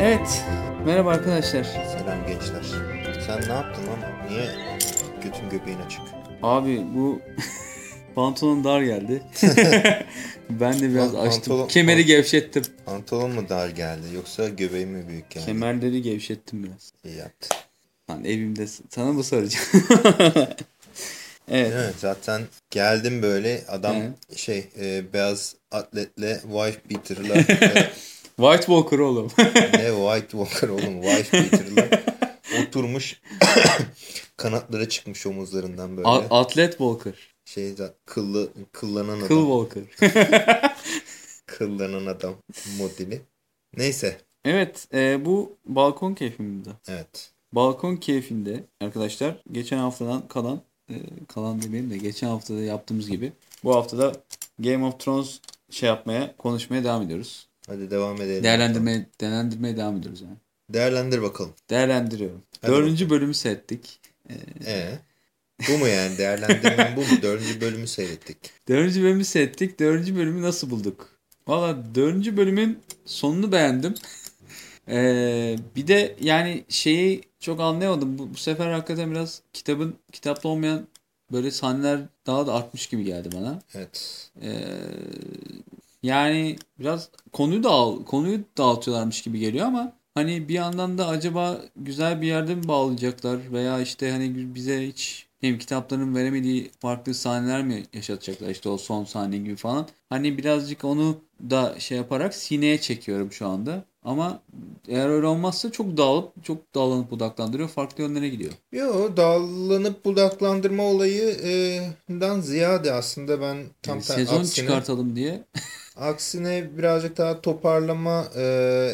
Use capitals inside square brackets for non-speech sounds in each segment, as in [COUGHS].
Evet. Merhaba arkadaşlar. Selam gençler. Sen ne yaptın lan? Niye götün göbeğin açık? Abi bu [LAUGHS] pantolon dar geldi. [LAUGHS] ben de biraz Pan- açtım. pantolon- Kemeri gevşettim. Pantolon mu dar geldi yoksa göbeğin mi büyük geldi? Kemerleri gevşettim biraz. İyi yaptın. Lan evimde sana mı soracağım? [LAUGHS] evet. Evet zaten geldim böyle adam Evet. şey e, beyaz atletle wife beater'la e, White Walker oğlum. ne white walker oğlum wife beater'la [LAUGHS] oturmuş [COUGHS] kanatları çıkmış omuzlarından böyle. A- Atlet Walker. şey kıllı kıllanan adam. Kıl Walker. [LAUGHS] Kıllanan adam modeli. Neyse. evet. e, bu balkon keyfimde. Evet. Balkon keyfinde arkadaşlar geçen haftadan kalan e, kalan demeyeyim de geçen haftada yaptığımız gibi bu haftada Game of Thrones şey yapmaya konuşmaya devam ediyoruz. Hadi devam edelim. Değerlendirmeye değerlendirmeye devam ediyoruz yani. Değerlendir bakalım. Değerlendiriyorum. Hadi Dördüncü bölümü seyrettik. Ee, bu mu yani değerlendirmen bu mu? Dördüncü bölümü seyrettik. Dördüncü bölümü seyrettik. Dördüncü bölümü nasıl bulduk? Valla dördüncü bölümün sonunu beğendim. Ee, bir de yani şeyi çok anlayamadım. Bu, bu sefer hakikaten biraz kitabın kitapta olmayan böyle sahneler daha da artmış gibi geldi bana. Evet. Ee, yani biraz konuyu da konuyu dağıtıyorlarmış gibi geliyor ama hani bir yandan da acaba güzel bir yerde mi bağlayacaklar veya işte hani bize hiç hem kitapların veremediği farklı sahneler mi yaşatacaklar işte o son sahne gibi falan. Hani birazcık onu da şey yaparak sineye çekiyorum şu anda. Ama eğer öyle olmazsa çok dağılıp çok dağlanıp budaklandırıyor. Farklı yönlere gidiyor. Yo dağlanıp budaklandırma olayından ziyade aslında ben tam Yani sezon aksine, çıkartalım diye. [LAUGHS] aksine birazcık daha toparlama e,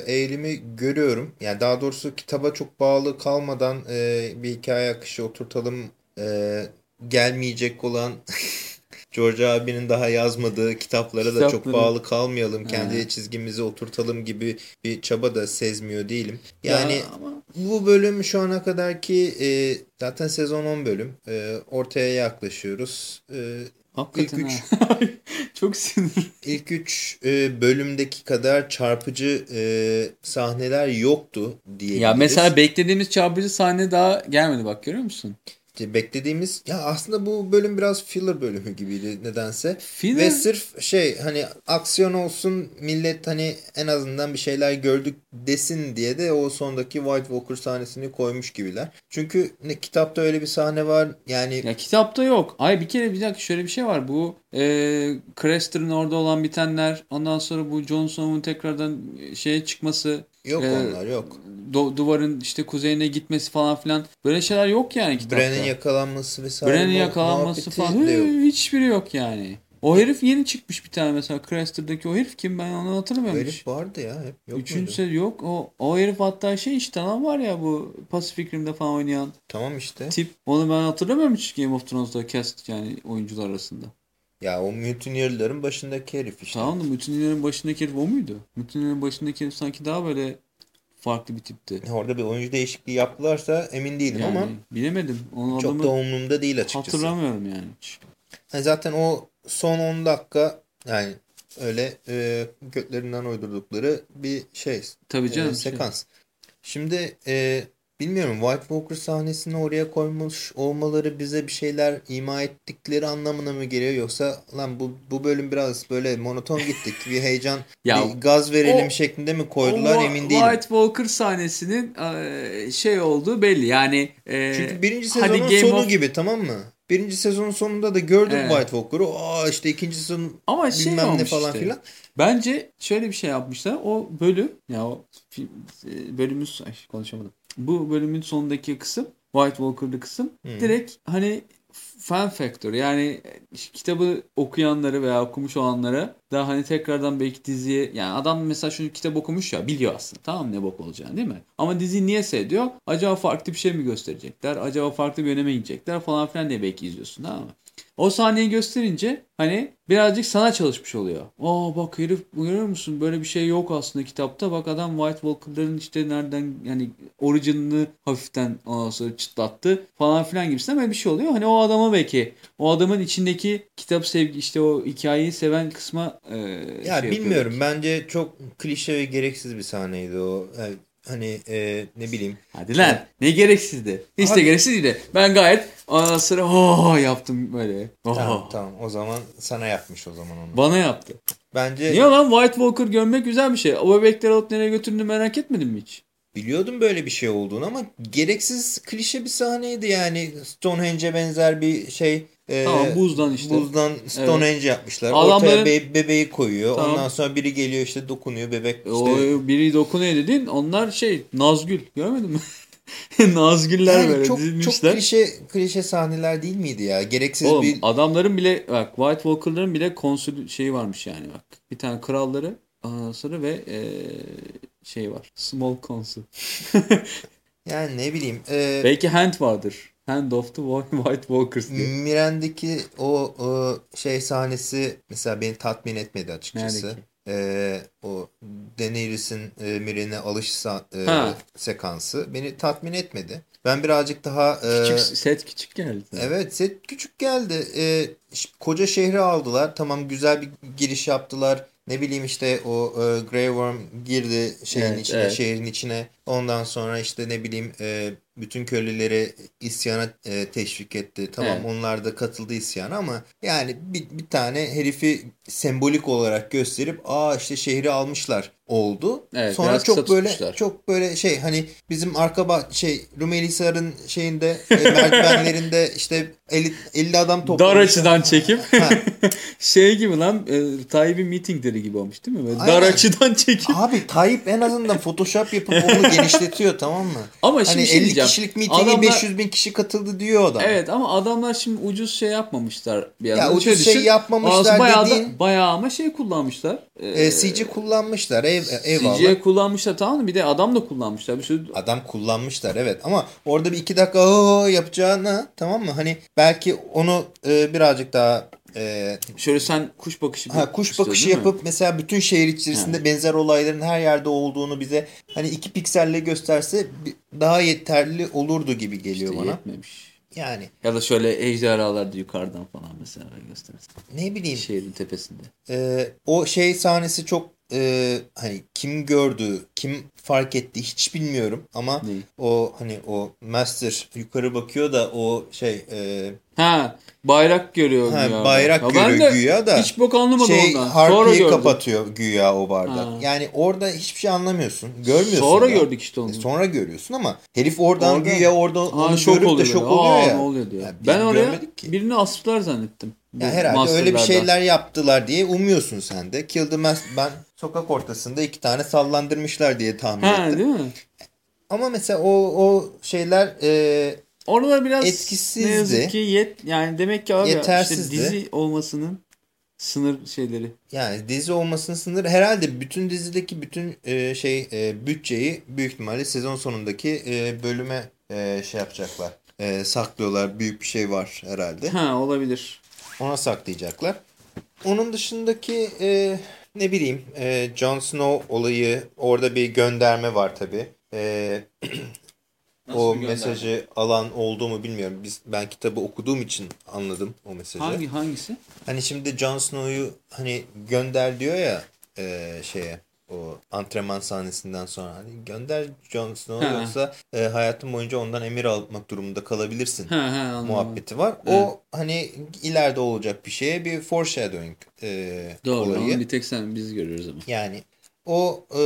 eğilimi görüyorum. Yani daha doğrusu kitaba çok bağlı kalmadan e, bir hikaye akışı oturtalım e, gelmeyecek olan [LAUGHS] George abinin daha yazmadığı kitaplara da çok Kitapları. bağlı kalmayalım. Kendi He. çizgimizi oturtalım gibi bir çaba da sezmiyor değilim. Yani Ya ama bu bölüm şu ana kadarki e, zaten sezon 10 bölüm. E, ortaya yaklaşıyoruz. E, hakikaten İlk üç. [LAUGHS] çok sinir. ilk 3 bölümdeki kadar çarpıcı e, sahneler yoktu diyebiliriz. Ya mesela beklediğimiz çarpıcı sahne daha gelmedi bak görüyor musun? Beklediğimiz ya aslında bu bölüm biraz filler bölümü gibiydi nedense. Filler- Ve sırf şey hani aksiyon olsun millet hani en azından bir şeyler gördük desin diye de o sondaki White Walker sahnesini koymuş gibiler. Çünkü ne kitapta öyle bir sahne var yani Ya kitapta yok. Ay bir kere bir dakika şöyle bir şey var. Bu e, Craster'ın orada olan bitenler ondan sonra bu Jon Snow'un tekrardan şeye çıkması yok e, onlar yok. do- duvarın işte kuzeyine gitmesi falan filan. Böyle şeyler yok yani kitapta. Brenn'in yakalanması vesaire. Brenn'in mu- yakalanması falan. de yok. Hı, hiçbiri yok yani. O herif yeni çıkmış bir tane mesela Craster'daki o herif kim ben onu O hatırlamıyorum hiç. herif vardı ya hep yok Üçüncü muydu? sezon yok. O, o herif hatta şey işte lan var ya bu Pacific Rim'de falan oynayan Tamam işte. tip. Onu ben hatırlamıyorum hiç Game of Thrones'da cast yani oyuncular arasında. Ya o Mutineer'ların başındaki herif işte. Tamam da Mutineer'in başındaki herif o muydu? Mutineer'in başındaki herif sanki daha böyle farklı bir tipti. Orada bir oyuncu değişikliği yaptılarsa emin değilim Yani ama bilemedim. Onun çok da umurumda değil açıkçası. hatırlamıyorum yani hiç. Yani zaten o son 10 dakika yani öyle e, götlerinden uydurdukları bir şey. Tabii e, canım. şey. sekans. Şimdi e, bilmiyorum White Walker sahnesini oraya koymuş olmaları bize bir şeyler ima ettikleri anlamına mı geliyor yoksa lan bu bu bölüm biraz böyle monoton gittik bir heyecan [LAUGHS] Ya, bir gaz verelim o- şeklinde mi koydular O emin değilim. White Walker sahnesinin e, şey olduğu belli. Yani e, Çünkü birinci sezonun sonu of- gibi tamam mı? Birinci sezonun sonunda da gördüm Evet. White Walker'ı. Aa işte ikinci sezon ama şey bilmem ne falan işte. filan. Bence şöyle bir şey yapmışlar. O bölüm ya o film, e, bölümün ay, konuşamadım. Bu bölümün sonundaki kısım White Walker'lı kısım Hı. direkt hani fan factor yani kitabı okuyanları veya okumuş olanlara da hani tekrardan belki diziye yani adam mesela şu kitap okumuş ya biliyor aslında tamam ne bok olacağını değil mi? Ama diziyi niye seyrediyor? Acaba farklı bir şey mi gösterecekler? Acaba farklı bir yöne mi gidecekler falan filan diye belki izliyorsun tamam mı? O sahneyi gösterince hani birazcık sana çalışmış oluyor. Aa bak herif görüyor musun böyle bir şey yok aslında kitapta. Bak adam White Walker'ların işte nereden yani orijinini hafiften sonra çıtlattı falan filan gibisinden böyle bir şey oluyor. Hani o adama belki o adamın içindeki kitap sevgi işte o hikayeyi seven kısma e, Ya şey bilmiyorum yapıyorlar. bence çok klişe ve gereksiz bir sahneydi o. Yani hani e, ne bileyim. Hadi lan ne gereksizdi. Hiç de Abi- gereksiz değildi. Ben gayet ondan sonra oh yaptım böyle. Oh. Tamam tamam o zaman sana yapmış o zaman onu. Bana yaptı. Bence Niye lan White Walker görmek güzel bir şey. O bebekleri alıp nereye götürdüğünü merak etmedin mi hiç? biliyordum böyle bir şey olduğunu ama gereksiz klişe bir sahneydi yani. Stonehenge'e benzer bir şey. E, Tamam, buzdan işte. Buzdan Stonehenge yapmışlar. Adamların- Ortaya be- bebeği koyuyor. Tamam. Ondan sonra biri geliyor işte dokunuyor bebek işte. O biri dokunuyor dedin. Onlar şey Nazgül. Görmedin mi? [LAUGHS] Nazgüller Yani böyle çok, çok dizilmişler. klişe klişe sahneler değil miydi ya? Gereksiz Oğlum bir adamların bile bak White Walker'ların bile konsül şeyi varmış yani bak. Bir tane kralları sonra ve e, şey var. Small consul. [LAUGHS] yani ne bileyim. e, Belki Hand vardır. Hand of the [LAUGHS] White Walkers diye. Miran'daki o, o şey sahnesi mesela beni tatmin etmedi açıkçası. Neredeki? Ee, o Daenerys'in e, Miran'e alış e, Ha. sekansı beni tatmin etmedi. Ben birazcık daha e, Küçük set küçük geldi. evet set küçük geldi. E, koca şehri aldılar. Tamam güzel bir giriş yaptılar. Ne bileyim işte o e, Grey Worm girdi şeyin Evet, içine, evet. şehrin içine. Ondan sonra işte ne bileyim e, bütün köleleri isyana e, teşvik etti. Tamam Evet. onlar da katıldı isyana ama yani bir, bir tane herifi sembolik olarak gösterip aa işte şehri almışlar oldu. Evet, Sonra çok böyle tutmuşlar. çok böyle şey hani bizim arka bah şey Rumeli Hisar'ın şeyinde [LAUGHS] e, merdivenlerinde işte 50, 50 adam Dar toplamışlar. açıdan çekim. Ha. [LAUGHS] şey gibi lan e, Tayyip'in mitingleri gibi olmuş değil mi? Böyle dar açıdan çekim. Abi Tayyip en azından Photoshop yapıp onu [LAUGHS] genişletiyor tamam mı? Ama şimdi Hani şey 50 diyeceğim. kişilik mitinge Adamlar- 500 bin kişi katıldı diyor adam. Evet ama adamlar şimdi ucuz şey yapmamışlar bir Ya ucuz Şöyle şey düşün, yapmamışlar bayağı, dediğin- da, bayağı ama şey kullanmışlar. E, CG kullanmışlar ev, eyvallah. CG'ye kullanmışlar tamam mı? Bir de adam da kullanmışlar. Bir sürü Adam kullanmışlar evet ama orada bir iki dakika "Oo" yapacağına tamam mı? Hani belki onu e, birazcık daha e, şöyle sen kuş bakışı ha, kuş bakışı değil mi? yapıp mesela bütün şehir içerisinde benzer olayların her yerde olduğunu bize hani iki pikselle gösterse daha yeterli olurdu gibi geliyor İşte bana. yetmemiş. Yani Ya da şöyle ejderhalar da yukarıdan falan mesela göstersin. ne bileyim Şehrin tepesinde. e, o şey sahnesi çok e, hani kim gördü, kim fark etti hiç bilmiyorum ama Neyi? o hani o master yukarı bakıyor da o şey e, Ha bayrak görüyor Ha, güya. bayrak Ya görüyor ben de güya da Hiç bok anlamadım şey ondan. Sonra gördüm. kapatıyor güya o bardak. Ha. Yani orada hiçbir şey anlamıyorsun. Görmüyorsun Sonra da. gördük işte onu. E, Sonra görüyorsun ama herif oradan Orada- güya orada Ha, onu şok görüp de oluyor. şok böyle. oluyor Aa, ya. Ne oluyor diyor. Ya biz ben oraya ki. birini astılar zannettim. Ya herhalde öyle bir şeyler yaptılar diye umuyorsun sen de. Kill the Mas- ben sokak ortasında iki tane sallandırmışlar diye tahmin Ha ettim. değil mi? Ama mesela o o şeyler e, Orada biraz Etkisizdi. ne yazık ki yet yani demek ki abi Yetersizdi. işte dizi olmasının sınır şeyleri. Yani dizi olmasının sınırı herhalde bütün dizideki bütün e, şey e, bütçeyi büyük ihtimalle sezon sonundaki e, bölüme e, şey yapacaklar. E, saklıyorlar. Büyük bir şey var herhalde. Ha olabilir. Ona saklayacaklar. Onun dışındaki e, ne bileyim e, Jon Snow olayı orada bir gönderme var tabi. E, [CLEARS THROAT] Nasıl o mesajı alan oldu mu bilmiyorum. Biz ben kitabı okuduğum için anladım o mesajı. Hangi hangisi? Hani şimdi Jon Snow'yu hani gönder diyor ya e, şeye o antrenman sahnesinden sonra hani gönder Jon Snow'u Ha. yoksa e, hayatın boyunca ondan emir almak durumunda kalabilirsin Ha ha muhabbeti var. O hani ileride olacak bir şeye bir foreshadowing e, Doğru. olayı. Onu bir tek sen biz görüyoruz ama. Yani o e,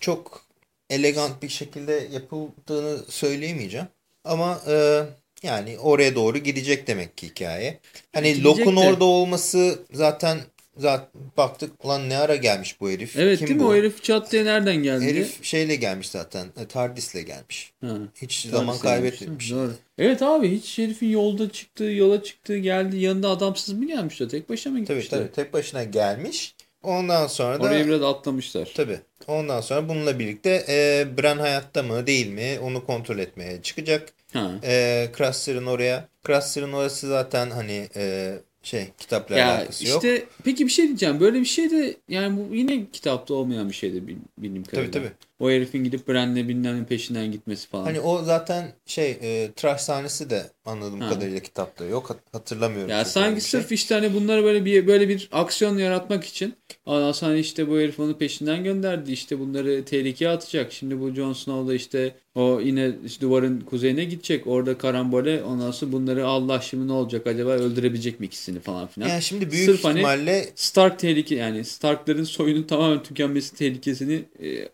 çok elegant bir şekilde yapıldığını söyleyemeyeceğim. Ama e, yani oraya doğru gidecek demek ki hikaye. Hani Locke'un de. orada olması zaten zaten baktık ulan ne ara gelmiş bu herif. Evet Kim değil mi? bu? O herif çat diye nereden geldi? Herif şeyle gelmiş zaten. e, Tardis'le gelmiş. Ha. Hiç Tabii zaman kaybetmemiş. Doğru. Evet abi hiç herifin yolda çıktığı, yola çıktığı, geldi. Yanında adamsız mı gelmişler? Tek başına mı Tabii gitmişler? tabii tek başına gelmiş. Ondan sonra da Orayı biraz atlamışlar. Tabii. Ondan sonra bununla birlikte e, Bran hayatta mı değil mi onu kontrol etmeye çıkacak. Ha. E, Craster'ın oraya Craster'ın orası zaten hani e, şey kitapla Ya alakası yok. işte peki bir şey diyeceğim. Böyle bir şey de yani bu yine kitapta olmayan bir şeydi bil- bildiğim Tabii kadarıyla. tabii. O herifin gidip Bran'le bilmem peşinden gitmesi falan. Hani o zaten şey e, tıraş sahnesi de anladığım Ha. kadarıyla kitapta yok. Hat- hatırlamıyorum. Ya sanki bir şey. sırf işte hani bunları böyle bir böyle bir aksiyon yaratmak için ondan sonra işte bu herif onu peşinden gönderdi işte bunları tehlikeye atacak. Şimdi bu Jon Snow da işte o yine işte duvarın kuzeyine gidecek. Orada karambole ondan sonra bunları Allah şimdi ne olacak acaba öldürebilecek mi ikisini falan filan. Yani şimdi büyük Sırf hani ihtimalle Stark tehlike yani Stark'ların soyunun tamamen tükenmesi tehlikesini e,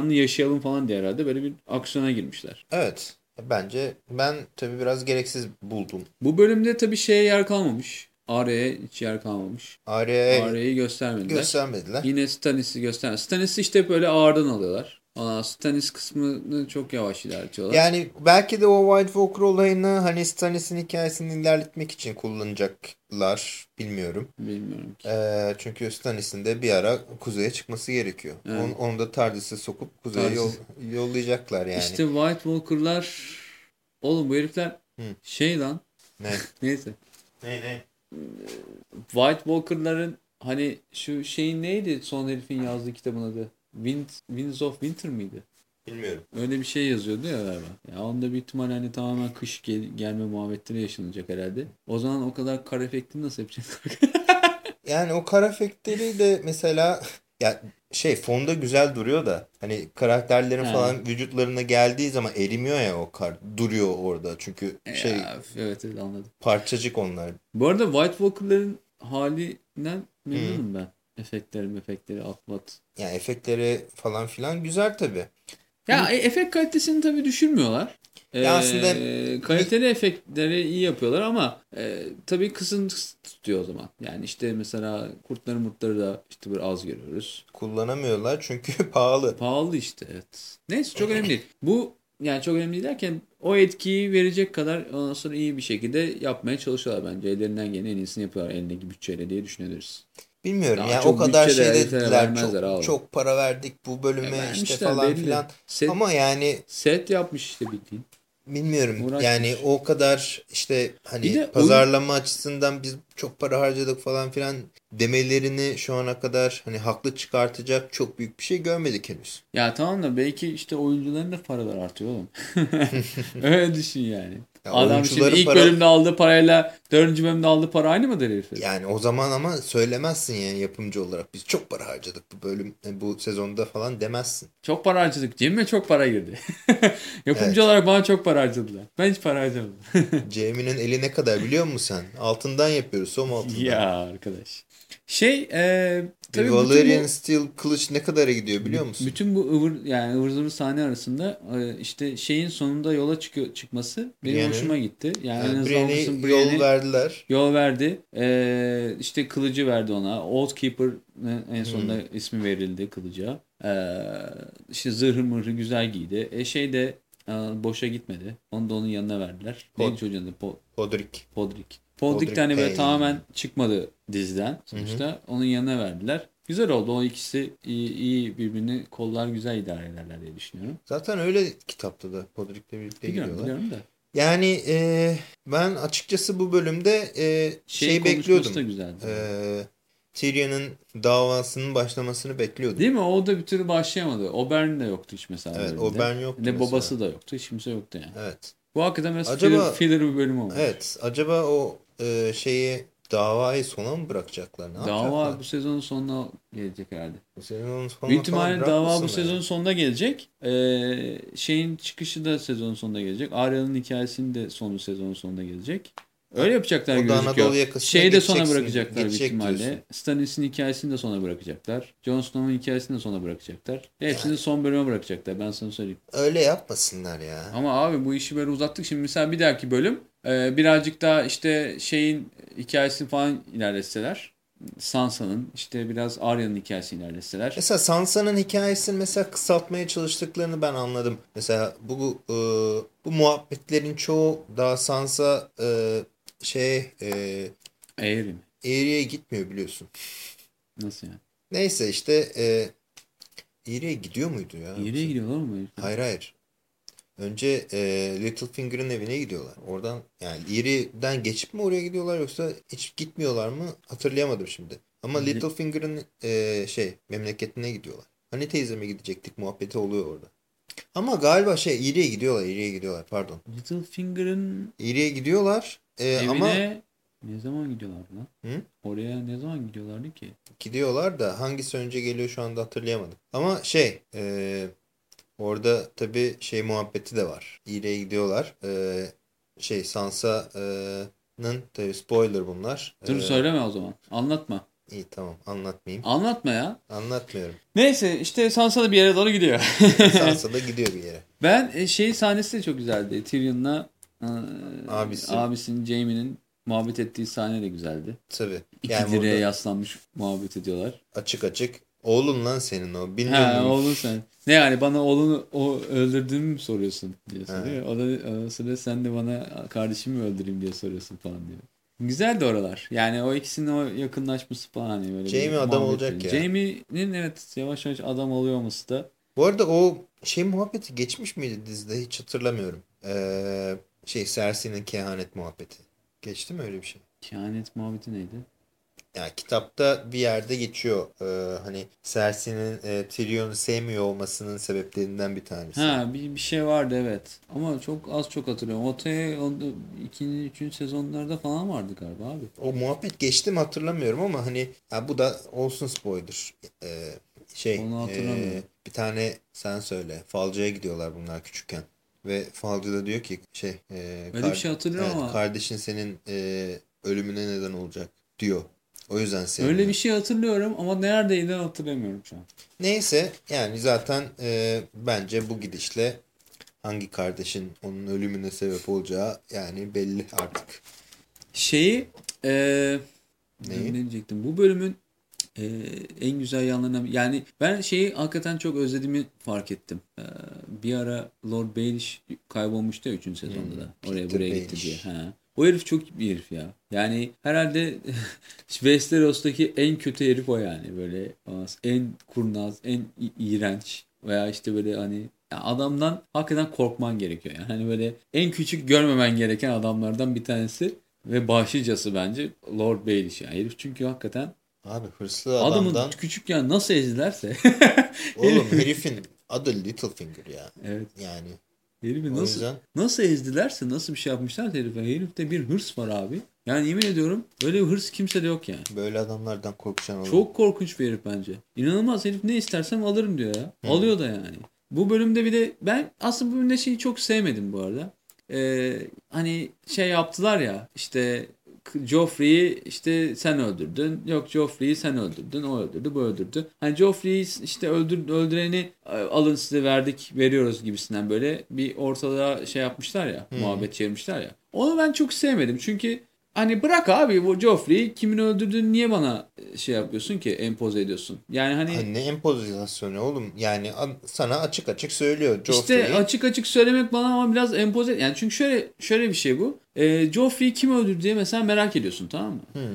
heyecanlı yaşayalım falan diye herhalde böyle bir aksiyona girmişler. evet bence ben tabii biraz gereksiz buldum. Bu bölümde tabii şeye yer kalmamış. Arya'ya hiç yer kalmamış. Arya'ya Arya'yı göstermediler. göstermediler. Yine Stannis'i göster. Stannis'i işte böyle ağırdan alıyorlar. Aa, Stannis kısmını çok yavaş ilerletiyorlar. Yani belki de o White Walker olayını hani Stannis'in hikayesini ilerletmek için kullanacaklar. Bilmiyorum. Bilmiyorum ki. Ee, çünkü Stannis'in de bir ara kuzeye çıkması gerekiyor. Evet. Onu, onu da TARDIS'e sokup kuzeye TARDIS'e. yol, yollayacaklar yani. İşte White Walker'lar oğlum bu herifler Hı. şey lan Ne? [LAUGHS] neyse. Ne ne? White Walker'ların hani şu şeyin neydi son herifin yazdığı kitabın adı? Wind, Winds of Winter mıydı? Bilmiyorum. Öyle bir şey yazıyordu ya galiba. Ya onda bir ihtimal hani tamamen kış gel- gelme muhabbetleri yaşanacak herhalde. O zaman o kadar kar efektini nasıl yapacaklar? [LAUGHS] Yani o kar efektleri de mesela ya şey fonda güzel duruyor da hani karakterlerin He. falan vücutlarına geldiği zaman erimiyor ya o kar. Duruyor orada çünkü şey Ya, evet evet anladım. parçacık onlar. Bu arada White Walker'ların halinden memnunum ben. Efektleri, efektleri, atlat. Yani efektleri falan filan güzel tabii. Ya e, efekt kalitesini tabii düşürmüyorlar. Ya aslında- Ee, kaliteli efektleri iyi yapıyorlar ama e, tabii kısın tutuyor o zaman. Yani işte mesela kurtları murtları da işte böyle az görüyoruz. Kullanamıyorlar çünkü [LAUGHS] pahalı. Pahalı işte evet. Neyse çok önemli değil. Bu yani çok önemli değil derken o etkiyi verecek kadar ondan sonra iyi bir şekilde yapmaya çalışıyorlar bence. Ellerinden gelen en iyisini yapıyorlar elindeki bütçeyle diye düşünebiliriz. Bilmiyorum Daha ya çok o kadar şey dediler abi. çok, çok para verdik bu bölüme E, işte falan belli. filan. Set, Ama yani set yapmış işte bildiğin. bilmiyorum Uğraşmış. yani o kadar işte hani pazarlama açısından biz çok para harcadık falan filan demelerini şu ana kadar hani haklı çıkartacak çok büyük bir şey görmedik henüz. Ya tamam da belki işte oyuncuların da paralar artıyor oğlum. [LAUGHS] Öyle düşün yani. Ya Adam şimdi ilk para- bölümde aldığı parayla dördüncü bölümde aldığı para aynı mıdır herifler? Yani o zaman ama söylemezsin yani yapımcı olarak biz çok para harcadık bu bölüm bu sezonda falan demezsin. Çok para harcadık. Cebime çok para girdi. [LAUGHS] Yapımcı Evet. olarak bana çok para harcadılar. Ben hiç para harcamadım. [LAUGHS] Jamie'nin eli ne kadar biliyor musun sen? Altından yapıyoruz som altından. ya arkadaş. Şey e, tabii Valerian bu, Steel kılıç ne kadara gidiyor biliyor musun? bütün bu ıvır yani ıvır sahne arasında e, işte şeyin sonunda yola çıkıyor çıkması benim Yani- hoşuma gitti. Yani, en Yani azından olmasın yol verdiler. Yol verdi. Ee, işte kılıcı verdi ona. Old Keeper en sonunda Hmm. ismi verildi kılıca. Ee, işte zırhı mırhı güzel giydi. E şey de e, boşa gitmedi. Onu da onun yanına verdiler. Pod- Neydi çocuğun adı? Po- Podrick. Podrick. Podrick de hani böyle tamamen çıkmadı diziden sonuçta. Onun yanına verdiler. Güzel oldu. O ikisi iyi, iyi birbirini kollar güzel idare ederler diye düşünüyorum. Zaten öyle kitapta da Podrick'le birlikte Biliyorum, gidiyorlar. biliyorum da. Yani e, ben açıkçası bu bölümde e, Şey şey bekliyordum. da güzeldi. E, Tyrion'un davasının başlamasını bekliyordum. Değil mi? O da bir türlü başlayamadı. Oberyn de yoktu hiç mesela. Evet, bölümde. Oberyn yoktu Ne babası da yoktu. Hiç kimse yoktu yani. Evet. Bu hakikaten biraz Acaba- filler, filler bir bölüm olmuş. Evet. Acaba o e, şeyi davayı sona mı bırakacaklar? Ne Dava bu sezonun sonuna gelecek herhalde. Bu sezonun sonuna Büyük ihtimalle dava bu sezonun ya. sonunda gelecek. Ee, şeyin çıkışı da sezonun sonunda gelecek. Arya'nın hikayesinin de sonu sezonun sonunda gelecek. Öyle yapacaklar O gözüküyor. Şeyi de sona bırakacaklar büyük ihtimalle. diyorsun. Stannis'in hikayesini de sona bırakacaklar. Jon Snow'un hikayesini de sona bırakacaklar. Hepsini son bölüme bırakacaklar. Ben sana söyleyeyim. Öyle yapmasınlar ya. Ama abi bu işi böyle uzattık. Şimdi mesela bir dahaki bölüm e, birazcık daha işte şeyin hikayesini falan ilerletseler. Sansa'nın işte biraz Arya'nın hikayesini ilerletseler. Mesela Sansa'nın hikayesini mesela kısaltmaya çalıştıklarını ben anladım. Mesela bu e, bu muhabbetlerin çoğu daha Sansa e, şey e, Eğri mi? Eğri'ye gitmiyor biliyorsun. Nasıl yani? Neyse işte e, Eğri'ye gidiyor muydu ya? İyiliğe gidiyorlar mı? Hayır hayır. Önce e, Littlefinger'ın evine gidiyorlar. Oradan yani Erie'den geçip mi oraya gidiyorlar yoksa hiç gitmiyorlar mı hatırlayamadım şimdi. Ama Littlefinger'ın e, şey memleketine gidiyorlar. Hani teyzeme gidecektik muhabbeti oluyor orada. Ama galiba şey Erie'ye gidiyorlar. Erie'ye gidiyorlar pardon. Littlefinger'ın Erie'ye gidiyorlar e, evine ama ne zaman gidiyorlar lan? Hı? Oraya ne zaman gidiyorlardı ki? gidiyorlar da hangisi önce geliyor şu anda hatırlayamadım. Ama şey e, orada tabii şey muhabbeti de var. Erie'ye gidiyorlar. E, şey Sansa'nın tabii spoiler bunlar. Dur E, söyleme o zaman. Anlatma. İyi tamam anlatmayayım. Anlatma ya. Anlatmıyorum. Neyse işte Sansa da bir yere doğru gidiyor. [LAUGHS] Sansa da gidiyor bir yere. Ben e, şey sahnesi de çok güzeldi. Tyrion'la e, Abisi. abisinin Jaime'nin muhabbet ettiği sahne de güzeldi. Tabii. İki Yani direğe yaslanmış muhabbet ediyorlar. açık açık oğlun lan senin o. Bilmiyor Ha oğlum sen. Ne yani bana oğlunu o öldürdüğümü mü soruyorsun diye soruyor. O da o sırada sen de bana kardeşimi mi öldüreyim diye soruyorsun falan diyor. Güzel de oralar. Yani o ikisinin o yakınlaşması falan hani böyle. Jamie adam olacak ya. Jamie'nin evet yavaş yavaş adam oluyor olması da. Bu arada o şey muhabbeti geçmiş miydi dizide hiç hatırlamıyorum. Ee, şey Cersei'nin kehanet muhabbeti. Geçti mi öyle bir şey? Kehanet muhabbeti neydi? Yani kitapta bir yerde geçiyor. Ee, hani Cersei'nin e, Tyrion'u sevmiyor olmasının sebeplerinden bir tanesi. Ha bir, bir şey vardı evet. Ama çok az çok hatırlıyorum. Otaya ikinci, üçüncü sezonlarda falan vardı galiba abi. O muhabbet geçti mi hatırlamıyorum ama hani ya bu da olsun spoiler. Ee, şey Onu hatırlamıyorum. e, bir tane sen söyle. Falcıya gidiyorlar bunlar küçükken. Ve Falcı da diyor ki şey e, Öyle bir şey hatırlıyorum evet, ama- kardeşin senin e, ölümüne neden olacak diyor. O yüzden sevmiyor. Öyle bir şey hatırlıyorum ama neredeydi hatırlamıyorum şu an. Neyse yani zaten e, bence bu gidişle hangi kardeşin onun ölümüne sebep olacağı yani belli artık. Şeyi eee Neyi? ne diyecektim? Bu bölümün eee, en güzel yanlarından yani ben şeyi hakikaten çok özlediğimi fark ettim. Eee, bir ara Lord Baelish kaybolmuştu ya 3. sezonda da. Oraya Peter buraya gitti Baelish. diye. Ha. O herif çok iyi bir herif ya. Yani herhalde [LAUGHS] Westeros'taki en kötü herif o yani. Böyle en kurnaz, en iğrenç veya işte böyle hani ya adamdan hakikaten korkman gerekiyor. Yani hani böyle en küçük görmemen gereken adamlardan bir tanesi ve başlıcası bence Lord Baelish yani. Herif çünkü hakikaten Abi hırslı adamdan küçükken nasıl ezdilerse oğlum [LAUGHS] herifin adı Littlefinger ya. evet Yani herifi nasıl yüzden nasıl ezdilerse nasıl bir şey yapmışlar herife. Herifte bir hırs var abi. Yani yemin ediyorum öyle bir hırs kimsede yok yani. böyle adamlardan korkacaksın oğlum. Çok korkunç bir herif bence. İnanılmaz herif ne istersem alırım diyor ya. Alıyor da yani. Bu bölümde bir de ben aslında bu bölümde şeyi çok sevmedim bu arada. Ee, hani şey yaptılar ya işte Joffrey'i işte sen öldürdün. Yok Joffrey'i sen öldürdün. O öldürdü, bu öldürdü. Hani Joffrey'i işte öldür, öldüreni e, alın size verdik, veriyoruz gibisinden böyle bir ortalığa şey yapmışlar ya, muhabbet çevirmişler ya. Onu ben çok sevmedim. Çünkü Hani bırak abi bu Joffrey'i kimin öldürdüğünü niye bana şey yapıyorsun ki empoze ediyorsun? Yani hani Hani ne empozisyonu oğlum yani sana açık açık söylüyor işte Joffrey. açık açık söylemek bana ama biraz empoze yani çünkü şöyle şöyle bir şey bu. Ee, Joffrey'i kim öldürdü diye mesela merak ediyorsun tamam mı? Hı.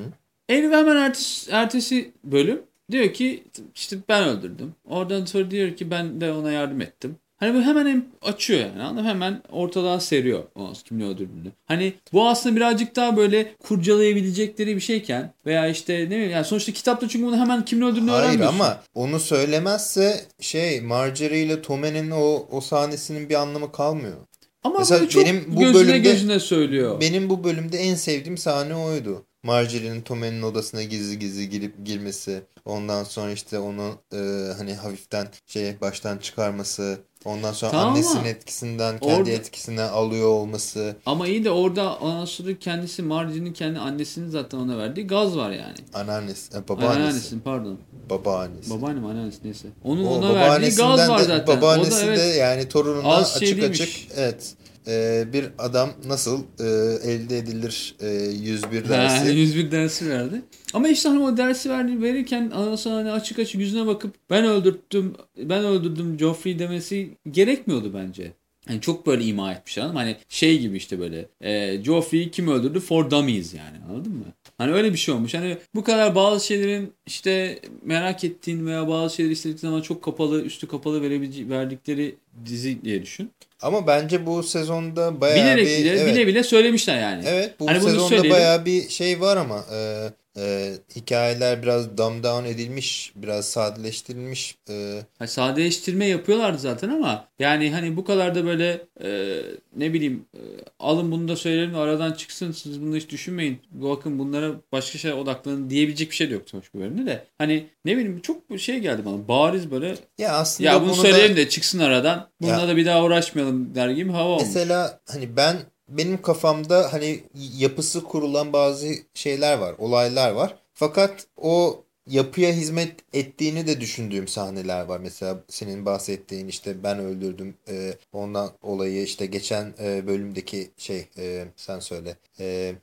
Elif hemen ertesi, ertesi bölüm diyor ki işte ben öldürdüm. Oradan sonra diyor ki ben de ona yardım ettim. Hani böyle hemen hem açıyor yani anladın? Hemen ortalığa seriyor o kimin öldürdüğünü. Hani bu aslında birazcık daha böyle kurcalayabilecekleri bir şeyken veya işte ne bileyim yani sonuçta kitapta çünkü bunu hemen kimin öldürdüğünü Hayır öğrenmiyorsun. ama onu söylemezse şey Marjorie ile Tommen'in o o sahnesinin bir anlamı kalmıyor. Ama Mesela benim bu gözüne bölümde- gözüne söylüyor. Benim bu bölümde en sevdiğim sahne oydu. Marjorie'nin Tommen'in odasına gizli gizli girip girmesi. Ondan sonra işte onu e, hani hafiften şey baştan çıkarması. Ondan sonra Tamam ama annesinin etkisinden kendi orada- etkisinden alıyor olması. Ama iyi de orada sonra kendisi Marjorie'nin kendi annesinin zaten ona verdiği gaz var yani. Anneannesi, e, babaannesi. Anneannesinin pardon. Babaannesi. Babaannem anneannesi neyse. Onun O ona verdiği gaz var de, zaten. Babaannesi o da evet. de yani torununa şey açık değilmiş. açık evet e, bir adam nasıl e, elde edilir e, 101 Ha, dersi. [LAUGHS] 101 dersi verdi. Ama işte hani o dersi verdi, verirken sonra hani açık açık yüzüne bakıp ben öldürdüm, ben öldürdüm Joffrey demesi gerekmiyordu bence. Yani çok böyle ima etmiş anladın mı? Hani şey gibi işte böyle e, Joffrey'i kim öldürdü for dummies yani anladın mı? Hani öyle bir şey olmuş. Hani bu kadar bazı şeylerin işte merak ettiğin veya bazı şeyleri istedikleri zaman çok kapalı, üstü kapalı verebileceği, verdikleri dizi diye düşün. Ama bence bu sezonda bayağı Bilerek bir bile, evet, bile bile söylemişler yani. evet bu Hani sezonda bayağı bir şey var ama e, e, hikayeler biraz dumb down edilmiş, biraz sadeleştirilmiş. E, Ha, sadeleştirme yapıyorlardı zaten ama yani hani bu kadar da böyle e, ne bileyim e, alın bunu da söyleyelim aradan çıksın siz bunu hiç düşünmeyin. Bakın bunlara başka şey odaklanın diyebilecek bir şey de yok sonuç bu bölümde de. Hani ne bileyim çok şey geldi bana bariz böyle ya aslında ya bunu bunu da- söyleyelim de çıksın aradan. Bununla Ya. da bir daha uğraşmayalım der gibi hava olmuş. Mesela hani ben benim kafamda hani yapısı kurulan bazı şeyler var, olaylar var. Fakat o yapıya hizmet ettiğini de düşündüğüm sahneler var. Mesela senin bahsettiğin işte ben öldürdüm e, ondan olayı işte geçen e, bölümdeki şey e, sen söyle e,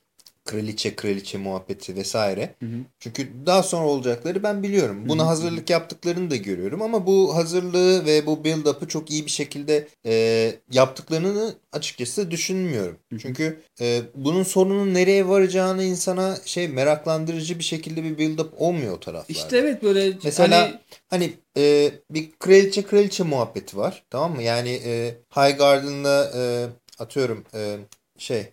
kraliçe kraliçe muhabbeti vesaire. Hı hı. Çünkü daha sonra olacakları ben biliyorum. Buna hazırlık yaptıklarını da görüyorum ama bu hazırlığı ve bu build-up'ı çok iyi bir şekilde e, yaptıklarını açıkçası düşünmüyorum. Çünkü e, bunun sonunun nereye varacağını insana şey meraklandırıcı bir şekilde bir build-up olmuyor o taraflarda. İşte evet böyle Mesela hani hani e, bir kraliçe kraliçe muhabbeti var. Tamam mı? Yani e, Highgarden'la e, atıyorum e, şey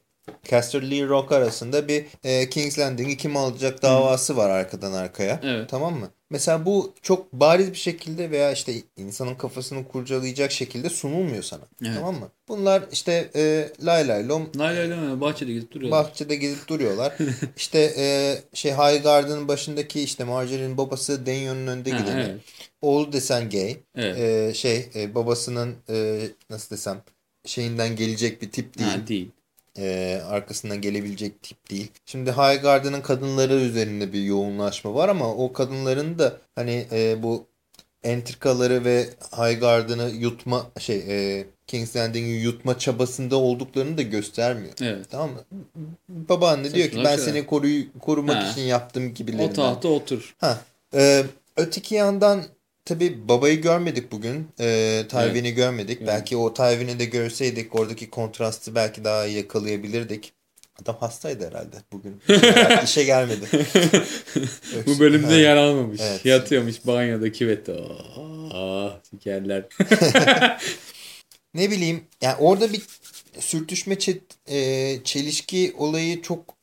Casterly Rock arasında bir e, King's Landing'i kim alacak davası var arkadan arkaya. Evet. Tamam mı? Mesela bu çok bariz bir şekilde veya işte insanın kafasını kurcalayacak şekilde sunulmuyor sana. Evet. Tamam mı? Bunlar işte e, lay lay lom lay lay lay bahçede gidip duruyorlar. bahçede gezip duruyorlar. [LAUGHS] işte e, şey Highgarden'ın başındaki işte Marjorie'nin babası Daemon'un önünde Ha, gideni. evet. Oğlu desen gay. Evet. E, şey e, babasının e, nasıl desem şeyinden gelecek bir tip değil. Ha, değil. E, arkasından gelebilecek tip değil. Şimdi Highgarden'ın kadınları üzerinde bir yoğunlaşma var ama o kadınların da hani e, bu entrikaları ve Highgarden'ı yutma şey e, King's Landing'i yutma çabasında olduklarını da göstermiyor. Evet. Tamam mı? Babaanne diyor ki ben şeyler. seni koruy korumak Ha. için yaptım O gibilerinden. tahta otur. Ha. Ee, öteki yandan tabii babayı görmedik bugün. Ee, Tywin'i görmedik. Evet. Belki o Tywin'i de görseydik oradaki kontrastı belki daha iyi yakalayabilirdik. Adam hastaydı herhalde bugün. [LAUGHS] İşe gelmedi. Bu bölümde yer almamış. Evet. Yatıyormuş banyoda küvette. Ah sikerler. [LAUGHS] Ne bileyim yani orada bir sürtüşme e, çelişki olayı çok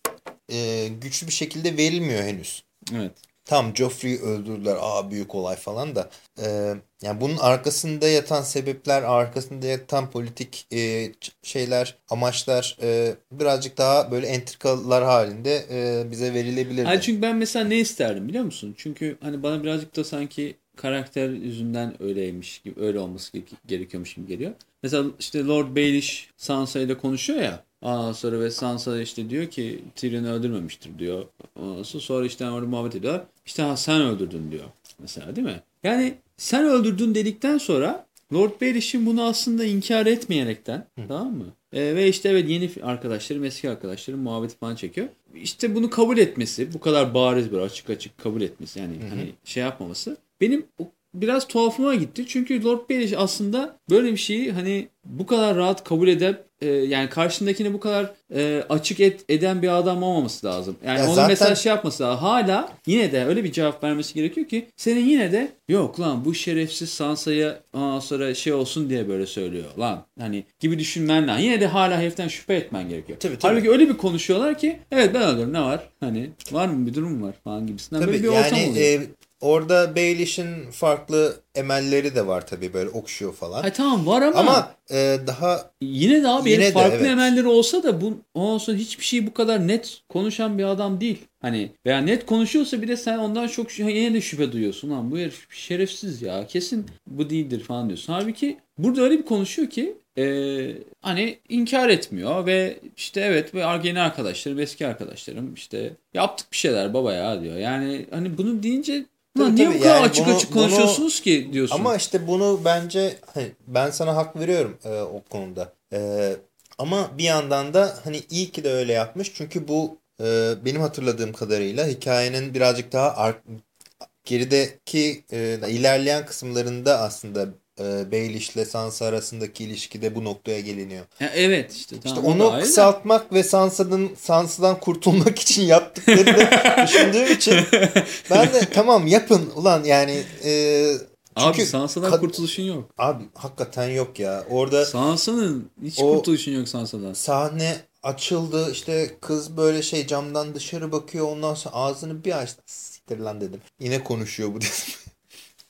e, güçlü bir şekilde verilmiyor henüz. evet. Tam Joffrey'i öldürdüler. Aa büyük olay falan da. Ee, yani bunun arkasında yatan sebepler, arkasında yatan politik e, şeyler, amaçlar e, birazcık daha böyle entrikalar halinde e, bize verilebilirdi. Hayır, çünkü ben mesela ne isterdim biliyor musun? Çünkü hani bana birazcık da sanki karakter yüzünden öyleymiş gibi öyle olması ge- gerekiyormuş gibi geliyor. Mesela işte Lord Baelish Sansa ile konuşuyor ya. Ondan sonra ve Sansa işte diyor ki Tyrion'u öldürmemiştir diyor. Ondan sonra, sonra işte orada muhabbet ediyor. İşte ha, sen öldürdün diyor. Mesela değil mi? Yani sen öldürdün dedikten sonra Lord Baelish'in bunu aslında inkar etmeyerekten tamam mı? Ee, ve işte evet yeni arkadaşlarım, eski arkadaşlarım muhabbeti falan çekiyor. İşte bunu kabul etmesi, bu kadar bariz bir açık açık kabul etmesi yani hani şey yapmaması benim biraz tuhafıma gitti. Çünkü Lord Baelish aslında böyle bir şeyi hani bu kadar rahat kabul edip e, yani karşındakine bu kadar e, açık et, eden bir adam olmaması lazım. Yani Ya onun zaten- mesela şey yapması lazım. Hala yine de öyle bir cevap vermesi gerekiyor ki senin yine de yok lan bu şerefsiz Sansa'ya ondan sonra şey olsun diye böyle söylüyor lan. Hani gibi düşünmen lazım. Yine de hala heriften şüphe etmen gerekiyor. Tabii, tabii. Halbuki öyle bir konuşuyorlar ki evet ben öldüm ne var? Hani var mı bir durum var falan gibisinden Tabii böyle bir ortam yani oluyor. e, orada Baelish'in farklı emelleri de var tabii böyle okşuyor falan. Ay tamam var ama, Ama e, daha yine de abi Yine de, farklı evet. emelleri olsa da bu ondan sonra hiçbir şeyi bu kadar net konuşan bir adam değil. Hani veya net konuşuyorsa bir de sen ondan çok yine de şüphe duyuyorsun. Lan bu herif şerefsiz ya kesin bu değildir falan diyorsun. Halbuki burada öyle bir konuşuyor ki e, hani inkar etmiyor ve işte evet ve yeni arkadaşlarım eski arkadaşlarım işte yaptık bir şeyler baba ya diyor. Yani hani bunu deyince Tabii, Lan niye tabii. bu kadar Yani açık bunu- açık bunu- konuşuyorsunuz ki diyorsun. Ama işte bunu bence ben sana hak veriyorum e, o konuda. E, ama bir yandan da hani iyi ki de öyle yapmış. Çünkü bu e, benim hatırladığım kadarıyla hikayenin birazcık daha ar- gerideki e, ilerleyen kısımlarında aslında e, Baelish ile Sansa arasındaki ilişkide bu noktaya geliniyor. Ya evet işte. İşte tamam, da onu da. kısaltmak ve Sansa'nın Sansa'dan kurtulmak [LAUGHS] için yaptıklarını düşündüğüm için [LAUGHS] ben de tamam yapın ulan yani e, Abi Çünkü Sansa'dan kad- kurtuluşun yok. Abi hakikaten yok ya. Orada Sansa'nın hiç kurtuluşun yok Sansa'dan. sahne açıldı işte kız böyle şey camdan dışarı bakıyor ondan sonra ağzını bir açtı. Siktir lan dedim. Yine konuşuyor bu dedim.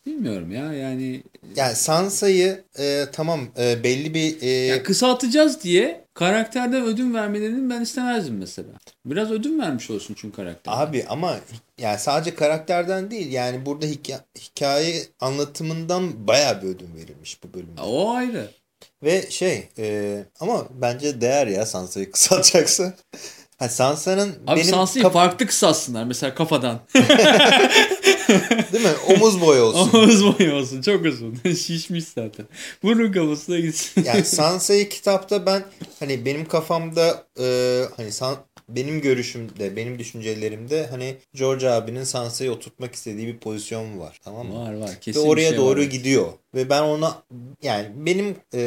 Bilmiyorum ya yani Yani Sansa'yı e, tamam e, belli bir e, ya kısaltacağız diye karakterden ödün vermelerini ben istemezdim mesela. Biraz ödün vermiş olsun çünkü karakter. Abi ama yani sadece karakterden değil yani burada hikaye, hikaye anlatımından bayağı bir ödün verilmiş bu bölümde. O ayrı. Ve şey e, ama bence değer ya Sansa'yı kısaltacaksa. Ha, Sansa'nın Abi benim Sansa'yı kaf- farklı kısaltsınlar mesela kafadan. [LAUGHS] [LAUGHS] değil mi? Omuz boyu olsun. Omuz boyu olsun çok uzun. [LAUGHS] Şişmiş zaten. Burun kafasına gitsin. Yani Sansa'yı kitapta ben hani benim kafamda e, hani San- benim görüşümde, benim düşüncelerimde hani George abinin Sansa'yı oturtmak istediği bir pozisyon var. Tamam mı? var var. Ve Kesin bir oraya şey doğru var. gidiyor. Ve ben ona yani benim e,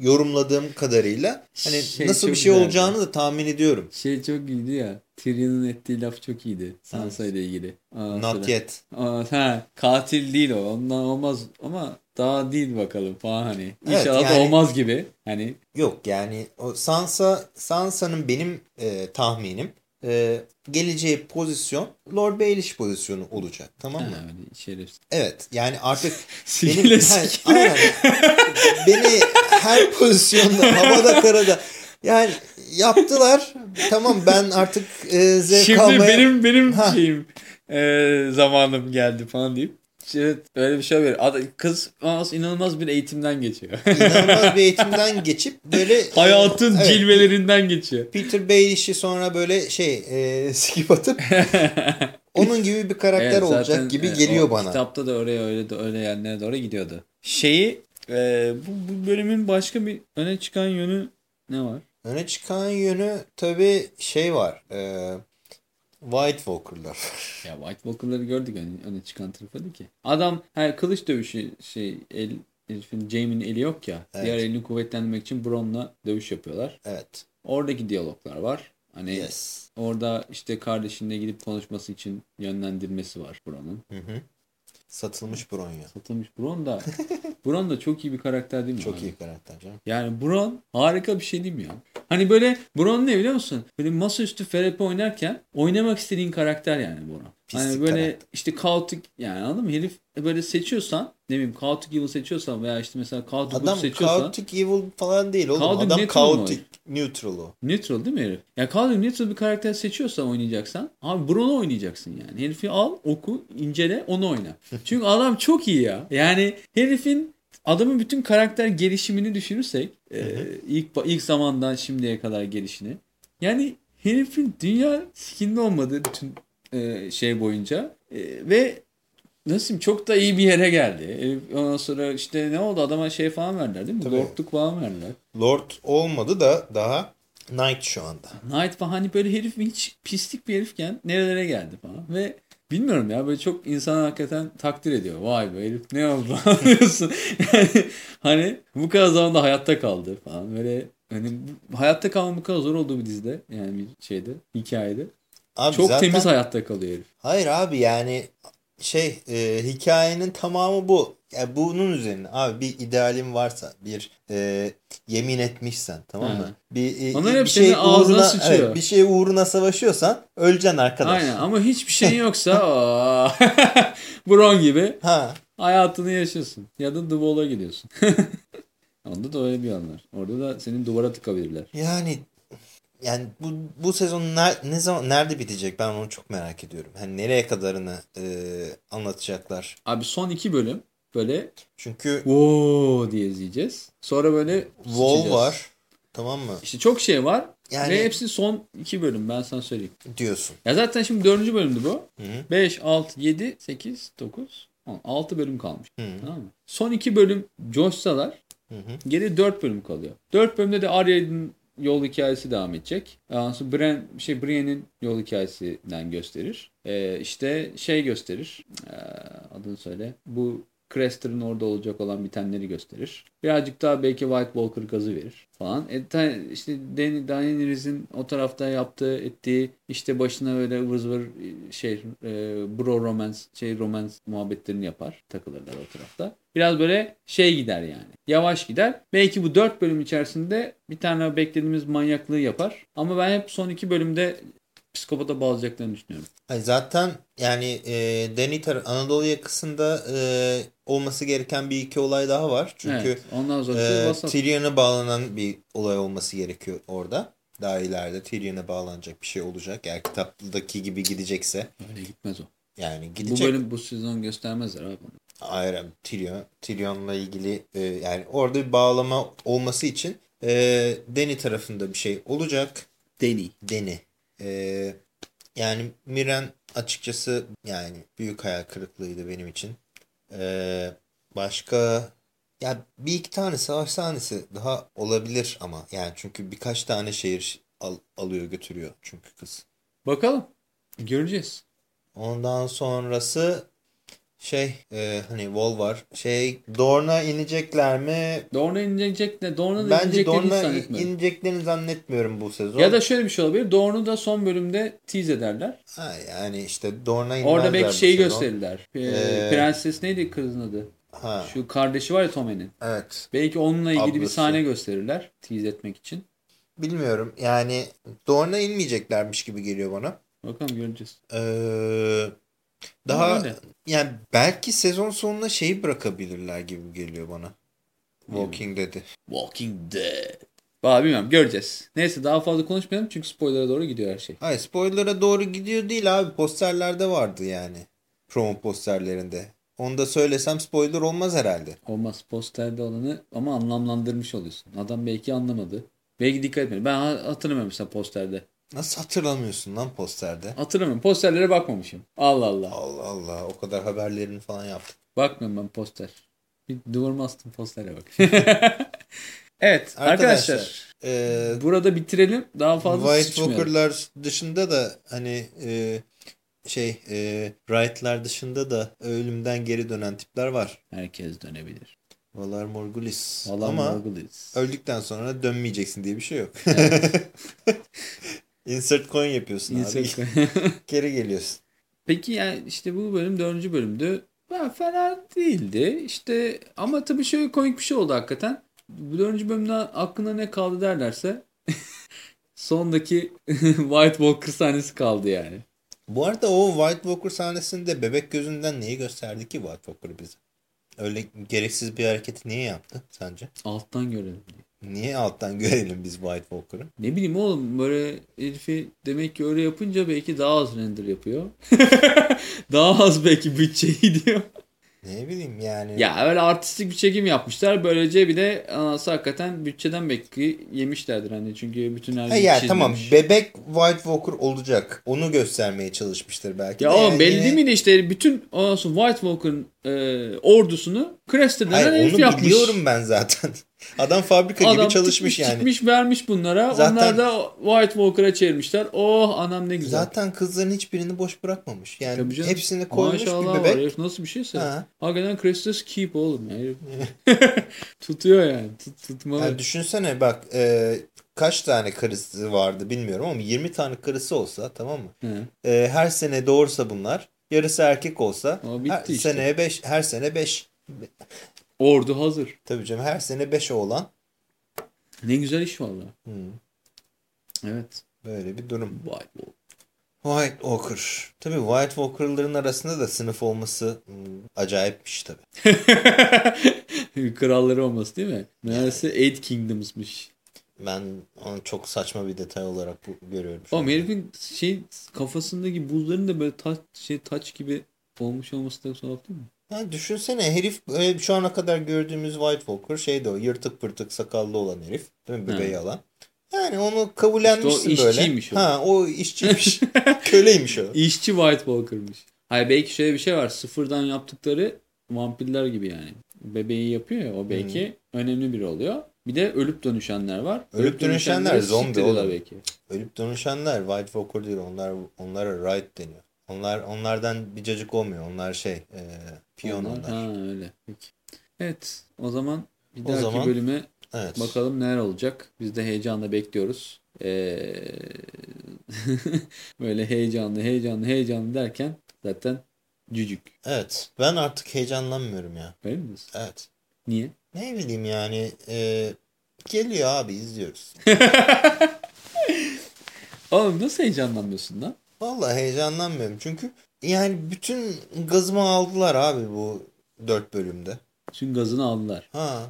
yorumladığım kadarıyla hani Şey nasıl bir şey güzeldi. olacağını da tahmin ediyorum. Şey çok iyiydi ya. Tyrion'un ettiği laf çok iyiydi. Sansa ile ilgili. Ondan Not sonra- yet. Aa, ha, katil değil o. Ondan olmaz ama daha değil bakalım falan hani. Evet, İnşallah da yani- olmaz gibi. Hani Yok yani o Sansa Sansa'nın benim e, tahminim e, geleceği pozisyon Lord Baelish pozisyonu olacak. Tamam ha, mı? öyle şerefsiz. Evet yani artık [LAUGHS] Sikile benim sikile. aynen, beni her pozisyonda havada karada yani yaptılar. Tamam ben artık e, zevk Şimdi almaya benim benim Ha. şeyim e, zamanım geldi falan deyip Evet öyle bir şey var. Kız az inanılmaz bir eğitimden geçiyor. inanılmaz bir [LAUGHS] eğitimden geçip böyle e, Hayatın evet, cilvelerinden geçiyor. Peter Baelish'i sonra böyle şey e, [LAUGHS] skip atıp onun gibi bir karakter Evet, olacak zaten, gibi e, geliyor o bana. Kitapta da oraya öyle de öyle yerlere doğru gidiyordu. Şeyi e, bu, bu bölümün başka bir öne çıkan yönü ne var? Öne çıkan yönü tabii şey var. E, White Walker'lar. [LAUGHS] Ya White Walker'ları gördük öne, öne çıkan tarafı ki. Adam her kılıç dövüşü şey el herifin Jaime'nin eli yok ya. Evet. Diğer elini kuvvetlendirmek için Bronn'la dövüş yapıyorlar. Evet. Oradaki diyaloglar var. Hani Yes. orada işte kardeşinle gidip konuşması için yönlendirmesi var. Hı hı. Satılmış Bronya. Satılmış Bronn da [LAUGHS] Bronn da çok iyi bir karakter değil mi? Çok abi? iyi karakter canım. Yani Bronn harika bir şey değil mi ya? Hani böyle Bronn ne biliyor musun? Böyle masaüstü FRP oynarken oynamak istediğin karakter yani Bronn. Hani Pislik böyle karakter. işte kaotik yani anladın mı? Herif böyle seçiyorsan ne bileyim kaotik evil seçiyorsan veya işte mesela good Adam seçiyorsan chaotic evil falan değil oğlum. Chaotic Adam neutral neutral o. neutral değil mi herif? Ya kaotik neutral bir karakter seçiyorsan oynayacaksan abi Bronn'u oynayacaksın yani. Herifi al oku incele onu oyna. [LAUGHS] Çünkü adam çok iyi ya. Yani herifin adamın bütün karakter gelişimini düşünürsek e, ilk ilk zamandan şimdiye kadar gelişini. Yani herifin dünya skinde olmadığı bütün e, şey boyunca E, ve nasıl çok da iyi bir yere geldi. Herif, ondan sonra işte ne oldu adama şey falan verdiler değil mi? Tabii. Lordluk falan verdiler. Lord olmadı da daha Knight şu anda. Knight falan hani böyle herif hiç pislik bir herifken nerelere geldi falan ve bilmiyorum ya böyle çok insan hakikaten takdir ediyor. Vay be herif ne oldu [LAUGHS] diyorsun. Yani hani bu kadar zamanda hayatta kaldı falan böyle hani hayatta kalma bu kadar zor olduğu bir dizide yani bir şeyde hikayede. Abi Çok zaten, temiz hayatta kalıyor herif. Hayır abi yani şey e, hikayenin tamamı bu. Yani bunun üzerine abi bir idealin varsa bir e, yemin etmişsen tamam mı? Bir, e, Onların bir hep senin ağzına sıçıyor. evet, bir şey uğruna savaşıyorsan öleceksin arkadaş. Aynen ama hiçbir şeyin [LAUGHS] yoksa [LAUGHS] Bron gibi Ha hayatını yaşıyorsun. Ya da The gidiyorsun. [LAUGHS] Onda da öyle bir an var. Orada da senin duvara tıkabilirler. yani yani bu bu sezon ner- ne zaman nerede bitecek ben onu çok merak ediyorum. Hani nereye kadarını e, anlatacaklar. Abi son iki bölüm böyle Çünkü wow diye izleyeceğiz. Sonra böyle Wall var. Tamam mı? İşte çok şey var. Yani Ve hepsi son iki bölüm ben sana söyleyeyim. diyorsun. Ya zaten şimdi dördüncü bölümdü bu. Hı hı. 5, 6, 7, 8, 9, 10. 6 bölüm kalmış. Hı. Tamam mı? Son iki bölüm coşsalar Hı hı. geri 4 bölüm kalıyor. 4 bölümde de Arya'nın yol hikayesi devam edecek. Ondan sonra Bran, şey Brienne'in yol hikayesinden gösterir. Ee, işte şey gösterir. Ee, adını söyle. Bu Craster'ın orada olacak olan bitenleri gösterir. Birazcık daha belki White Walker gazı verir falan. E, ta, işte Daenerys'in o tarafta yaptığı ettiği işte başına böyle ıvır şey e, bro romance şey romance muhabbetlerini yapar. Takılırlar o tarafta. Biraz böyle şey gider yani. Yavaş gider. Belki bu 4 bölüm içerisinde bir tane beklediğimiz manyaklığı yapar. Ama ben hep son 2 bölümde psikopata bağlayacaklarını düşünüyorum. Zaten yani e, Dany tar- Anadolu yakasında e, olması gereken bir iki olay daha var. Çünkü evet, ondan sonra e. Tyrion'a bağlanan bir olay olması gerekiyor orada. Daha ileride Tyrion'a bağlanacak bir şey olacak. Eğer kitaptaki gibi gidecekse. Öyle gitmez o. Yani Bu gidecek. bölüm bu sezon göstermezler abi bunu. Hayır Tyrion, Tyrion'la ilgili e, yani orada bir bağlama olması için e, Dany tarafında bir şey olacak. Deni. Deni. Ee, yani Miren açıkçası yani büyük hayal kırıklığıydı benim için. Ee, başka ya bir iki tane savaş sahnesi daha olabilir ama yani çünkü birkaç tane şehir al- alıyor götürüyor çünkü kız. Bakalım. Göreceğiz. Ondan sonrası şey e, hani Wall var. Şey Dorne'a inecekler mi? Dorna inecek de Dorna da Bence zannetmiyorum. ineceklerini zannetmiyorum bu sezon. Ya da şöyle bir şey olabilir. Dorne'u da son bölümde tease ederler. ha, yani işte Dorne'a inmezler Orada belki şeyi sezon. gösterirler. Ee, Ee, Prenses neydi kızın adı? Ha, Şu kardeşi var ya Tommen'in. evet. Belki onunla ilgili bir Ablası. sahne gösterirler. Tease etmek için. Bilmiyorum. Yani Dorne'a inmeyeceklermiş gibi geliyor bana. Bakalım göreceğiz. Ee, daha Öyle. yani belki sezon sonuna şeyi bırakabilirler gibi geliyor bana. Walking Dead'i. Walking Dead. Valla bilmiyorum göreceğiz. Neyse daha fazla konuşmayalım çünkü spoiler'a doğru gidiyor her şey. Hayır spoiler'a doğru gidiyor değil abi. Posterlerde vardı yani. Promo posterlerinde. Onu da söylesem spoiler olmaz herhalde. Olmaz posterde olanı ama anlamlandırmış oluyorsun. Adam belki anlamadı. Belki dikkat etmedi. Ben ha- hatırlamıyorum mesela posterde. Nasıl hatırlamıyorsun lan posterde? Hatırlamıyorum. Posterlere bakmamışım. Allah Allah. Allah Allah o kadar haberlerini falan yaptık. Bakmıyorum ben poster. Bir duvarıma astım postere bak. [LAUGHS] evet arkadaşlar. Arkadaşlar, e, burada bitirelim. Daha fazla White. Walker'lar dışında da hani e, şey e, Wright'lar dışında da ölümden geri dönen tipler var. Herkes dönebilir. Valar Morgulis. Vallahi Ama Morghulis. öldükten sonra dönmeyeceksin diye bir şey yok. [LAUGHS] Insert coin yapıyorsun abi. Insert- [LAUGHS] Geri geliyorsun. Peki yani işte bu bölüm dördüncü bölümdü. Ben fena değildi. İşte ama tabii şöyle komik bir şey oldu hakikaten. Bu dördüncü bölümde aklına ne kaldı derlerse [LAUGHS] sondaki [LAUGHS] White Walker sahnesi kaldı yani. Bu arada o White Walker sahnesinde bebek gözünden neyi gösterdi ki White Walker bize? Öyle gereksiz bir hareketi niye yaptı sence? Alttan görelim. diye. Niye alttan görelim biz White Walker'ı? Ne bileyim oğlum böyle herifi demek ki öyle yapınca belki daha az render yapıyor. [LAUGHS] daha az belki bütçe gidiyor. Ne bileyim yani. Ya öyle artistik bir çekim yapmışlar. Böylece bir de anası hakikaten bütçeden belki yemişlerdir hani çünkü bütün her şey ya tamam bebek White Walker olacak. Onu göstermeye çalışmıştır belki. Ya de. oğlum Yani belli yine- değil miydi işte bütün sonra White Walker'ın e, ordusunu Hayır herif onu yapmış. biliyorum ben zaten. Adam fabrika gibi Adam çalışmış çıkmış, yani. çıkmış vermiş bunlara. Zaten- Onlar da White Walker'a çevirmişler. Oh anam ne güzel. Zaten kızların hiçbirini boş bırakmamış. Yani hepsini koymuş Maşallah bir var. bebek. Herif nasıl bir şeyse. Ha. Hakikaten Craster's keep oğlum ya. herif. [LAUGHS] Tutuyor yani. Tut, tutmalı. Yani düşünsene bak e, kaç tane karısı vardı bilmiyorum ama 20 tane karısı olsa tamam mı? E, her sene doğursa bunlar yarısı erkek olsa O bitti her işte. seneye 5 her sene 5 Ordu hazır. tabii canım her sene 5 oğlan. Ne güzel iş valla. Evet. böyle bir durum. White Walker. White Walker. Tabii White Walker'ların arasında da sınıf olması hmm, acayipmiş tabii. [LAUGHS] Kralları olması değil mi? Meğerse Eight Kingdoms'mış. Ben onu çok saçma bir detay olarak bu, görüyorum. anda. herifin şey kafasındaki buzların da böyle taç, şey, taç gibi olmuş olması da tuhaf değil mi? Ya düşünsene herif e, şu ana kadar gördüğümüz White Walker şeydi o yırtık pırtık sakallı olan herif. Değil mi bebeği alan. Yani onu kabullenmişsin İşte o böyle. işçiymiş o. Ha o işçiymiş. [LAUGHS] Köleymiş o. İşçi White Walker'mış. Hayır belki şöyle bir şey var. Sıfırdan yaptıkları vampirler gibi yani. Bebeği yapıyor ya o belki önemli biri oluyor. Bir de ölüp dönüşenler var. Ölüp dönüşenler dönüşenleri zombi oğlum. belki. Ölüp dönüşenler White Walker değil onlar onlara right deniyor. Onlar onlardan bir cacık olmuyor. Onlar şey e, piyon onlar. Ha öyle. Peki. Evet o zaman bir O dahaki zaman- bölüme Evet. bakalım neler olacak. Biz de heyecanla bekliyoruz. Ee, [LAUGHS] böyle heyecanlı heyecanlı heyecanlı derken zaten cücük. Evet. Ben artık heyecanlanmıyorum ya. Öyle mi diyorsun? Evet. Niye? Ne bileyim yani e, geliyor abi izliyoruz. [LAUGHS] Oğlum nasıl heyecanlanmıyorsun lan? Vallahi heyecanlanmıyorum çünkü yani bütün gazımı aldılar abi bu dört bölümde. Çünkü gazını aldılar. Ha.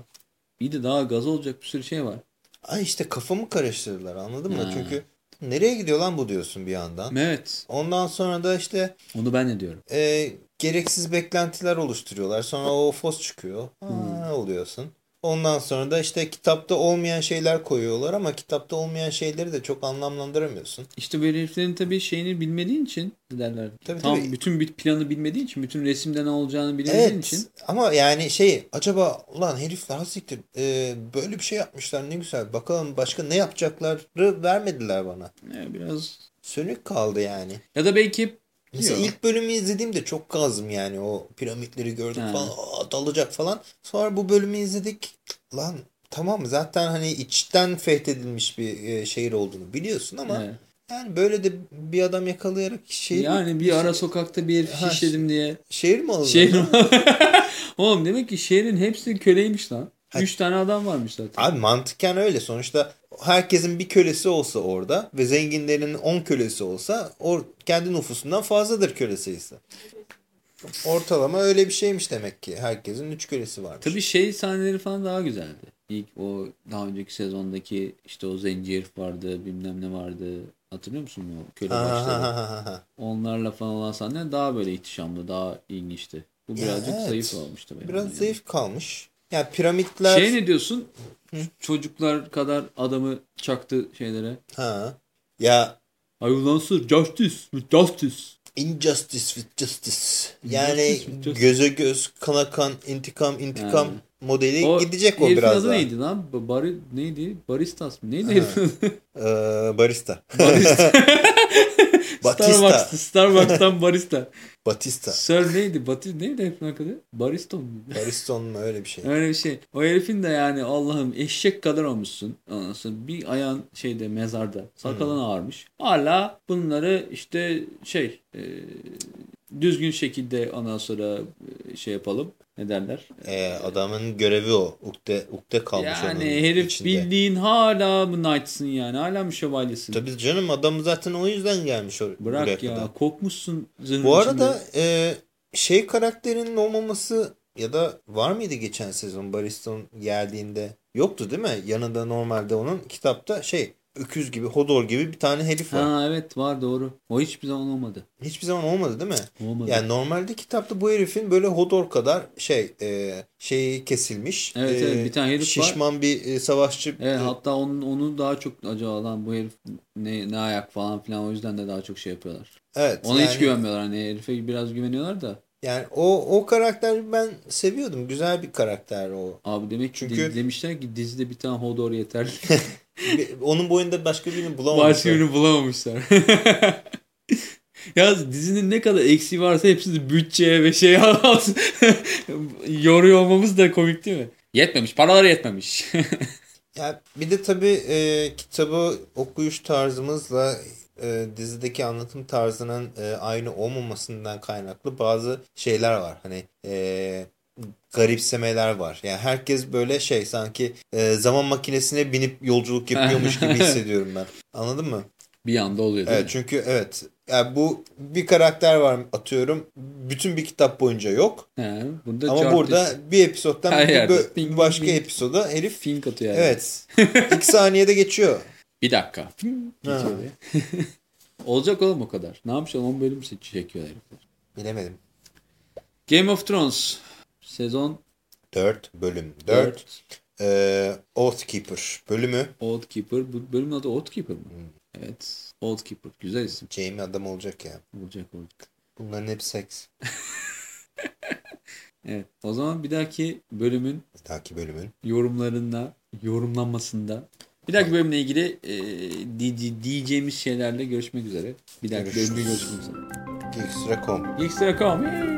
İyi de daha gaz olacak bir sürü şey var. Ay işte kafamı karıştırdılar anladın mı? Ha. Çünkü nereye gidiyor lan bu diyorsun bir yandan. Evet. Ondan sonra da işte Onu ben de diyorum. e, gereksiz beklentiler oluşturuyorlar. Sonra o fos çıkıyor. Ha, oluyorsun. Ondan sonra da işte kitapta olmayan şeyler koyuyorlar ama kitapta olmayan şeyleri de çok anlamlandıramıyorsun. İşte böyle heriflerin tabii şeyini bilmediğin için derler. Tabii, Tam tabii. bütün bir planı bilmediğin için, bütün resimde ne olacağını bilmediğin Evet için. ama yani şey acaba ulan herifler hassiktir e, böyle bir şey yapmışlar ne güzel bakalım başka ne yapacakları vermediler bana. e, biraz Sönük kaldı yani. ya da belki Mesela Yok. ilk bölümü izlediğimde çok kazdım yani o piramitleri gördük Ha. falan aa, dalacak falan. Sonra bu bölümü izledik lan tamam zaten hani içten fethedilmiş bir e, şehir olduğunu biliyorsun ama Evet. yani böyle de bir adam yakalayarak şehir yani bir ara sokakta bir herif Ha, diye. şehir mi alınır? Şehir [LAUGHS] Oğlum demek ki şehrin hepsi köleymiş lan. Ha. Üç tane adam varmış zaten. Abi mantıken öyle. Sonuçta herkesin bir kölesi olsa orada ve zenginlerin 10 kölesi olsa o kendi nüfusundan fazladır köle sayısı. Ortalama öyle bir şeymiş demek ki. Herkesin 3 kölesi varmış. Tabii şey sahneleri falan daha güzeldi. İlk o daha önceki sezondaki işte o zenci herif vardı bilmem ne vardı. Hatırlıyor musun o köle başları? Onlarla falan olan sahne daha böyle ihtişamlı, daha ilginçti. Bu Ya birazcık evet. zayıf olmuştu. Biraz yani. zayıf kalmış. Yani piramitler Şey ne diyorsun? Çocuklar kadar adamı çaktı şeylere. ha. Ya I will answer justice with justice. injustice with justice. Yani Injustice with justice. göze göz, kana kan, intikam intikam Ha. modeli O gidecek o biraz adı daha. neydi lan? Ba- Bari, neydi? Baristas mı? Neydi? Ee, barista. Barista. [LAUGHS] Batista. Starbucks, Starbucks'tan [LAUGHS] barista. Batista. Sir neydi? Batista neydi herifin adı? Bariston mu? Bariston mu öyle bir şey. Öyle bir şey. O herifin de yani Allah'ım eşek kadar olmuşsun. Ondan sonra bir ayağın şeyde mezarda. Sakalın Hmm. ağarmış. Hala bunları işte şey e, düzgün şekilde ondan sonra e, şey yapalım. Ne derler? Ee, adamın görevi o. Ukde, ukde kalmış onun yani herif içinde. bildiğin hala knight'sın yani? Hala mı şövalyesin? Tabii canım adam zaten o yüzden gelmiş or- buraya Bırak ya. kadar. Kokmuşsun zırhın Bu arada içinde. e, şey karakterinin olmaması ya da var mıydı geçen sezon Bariston geldiğinde? Yoktu değil mi? Yanında normalde onun kitapta şey öküz gibi, hodor gibi bir tane herif var. Ha evet var doğru. O hiçbir zaman olmadı. Hiçbir zaman olmadı değil mi? Olmadı. Yani normalde kitapta bu herifin böyle hodor kadar şey e, şeyi kesilmiş. Evet, e, evet, bir tane herif var. Şişman bir e, savaşçı. Evet hatta onun, onu daha çok acaba lan bu herif ne, ne ayak falan filan o yüzden de daha çok şey yapıyorlar. evet, Ona hiç yani- güvenmiyorlar hani herife biraz güveniyorlar da. Yani o o karakteri ben seviyordum. Güzel bir karakter o. Abi demek ki Çünkü- de- demişler ki dizide bir tane Hodor yeterli. [LAUGHS] Onun boyunda başka birini bulamamışlar. Başka birini bulamamışlar. [LAUGHS] ya dizinin ne kadar eksiği varsa hepsini bütçeye ve şeye [LAUGHS] yoruyor olmamız da komik değil mi? Yetmemiş. Paraları yetmemiş. [LAUGHS] Ya bir de tabii e, kitabı okuyuş tarzımızla e, dizideki anlatım tarzının e, aynı olmamasından kaynaklı bazı şeyler var. Hani e, garipsemeler var. Yani herkes böyle şey sanki e, zaman makinesine binip yolculuk yapıyormuş gibi [LAUGHS] hissediyorum ben. Anladın mı? bir anda oluyor değil Evet mi? çünkü evet. Yani bu bir karakter var atıyorum. Bütün bir kitap boyunca yok. He, burada Ama burada bir episoddan Her bir, Bing, bir başka bing. episoda herif Fink atıyor yani. evet [LAUGHS] ilk saniyede geçiyor. Bir dakika. [LAUGHS] Olacak oğlum o kadar. Ne yapacağım 10 bölüm çekiyor herifler. Bilemedim. Game of Thrones sezon 4 bölüm. 4. 4. Ee, Oathkeeper bölümü. Oathkeeper. Bu bölümün adı Oathkeeper mı? Hmm. Evet. Oathkeeper. Güzel isim. Jamie adam olacak ya. Olacak olacak. Bunların hep seks. [LAUGHS] Evet. O zaman bir dahaki bölümün Bir dahaki bölümün. yorumlarında, yorumlanmasında bir dahaki bölümle ilgili e, di- di- diyeceğimiz şeylerle görüşmek üzere. Bir dahaki Görüşürüz. bölümde görüşmek üzere. Geekstra.com Geekstra.com.